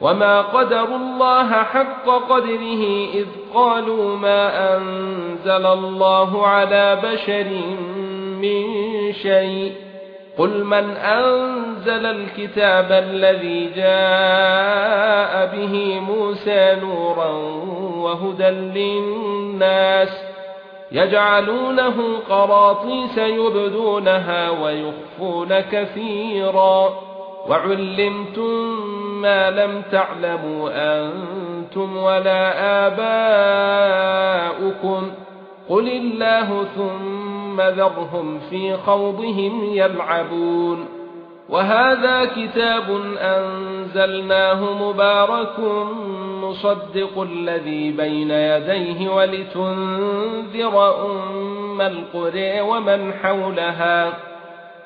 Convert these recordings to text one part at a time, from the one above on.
وما قدروا الله حق قدره اذ قالوا ما انزل الله على بشر من شيء قل من انزل الكتاب الذي جاء به موسى نورا وهدى للناس يجعلونه قراطيس يبدونها ويخفون كثيرا وعلمتم ما لم تعلموا أنتم ولا آباؤكم قل الله ثم ذرهم في خوضهم يلعبون وهذا كتاب انزلناه مبارك مصدق الذي بين يديه ولتنذر ام القرى ومن حولها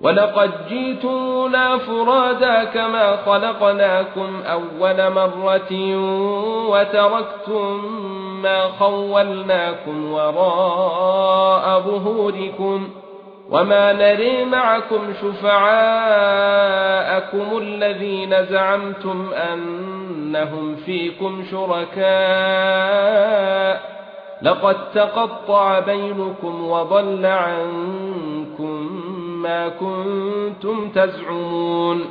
ولقد جئتمونا فرادا كما خلقناكم اول مره وتركتم ما خولناكم وراء ظهوركم وما نري معكم شفعاءكم الذين زعمتم انهم فيكم شركاء لقد تقطع بينكم وضل عنكم ما كنتم تزعمون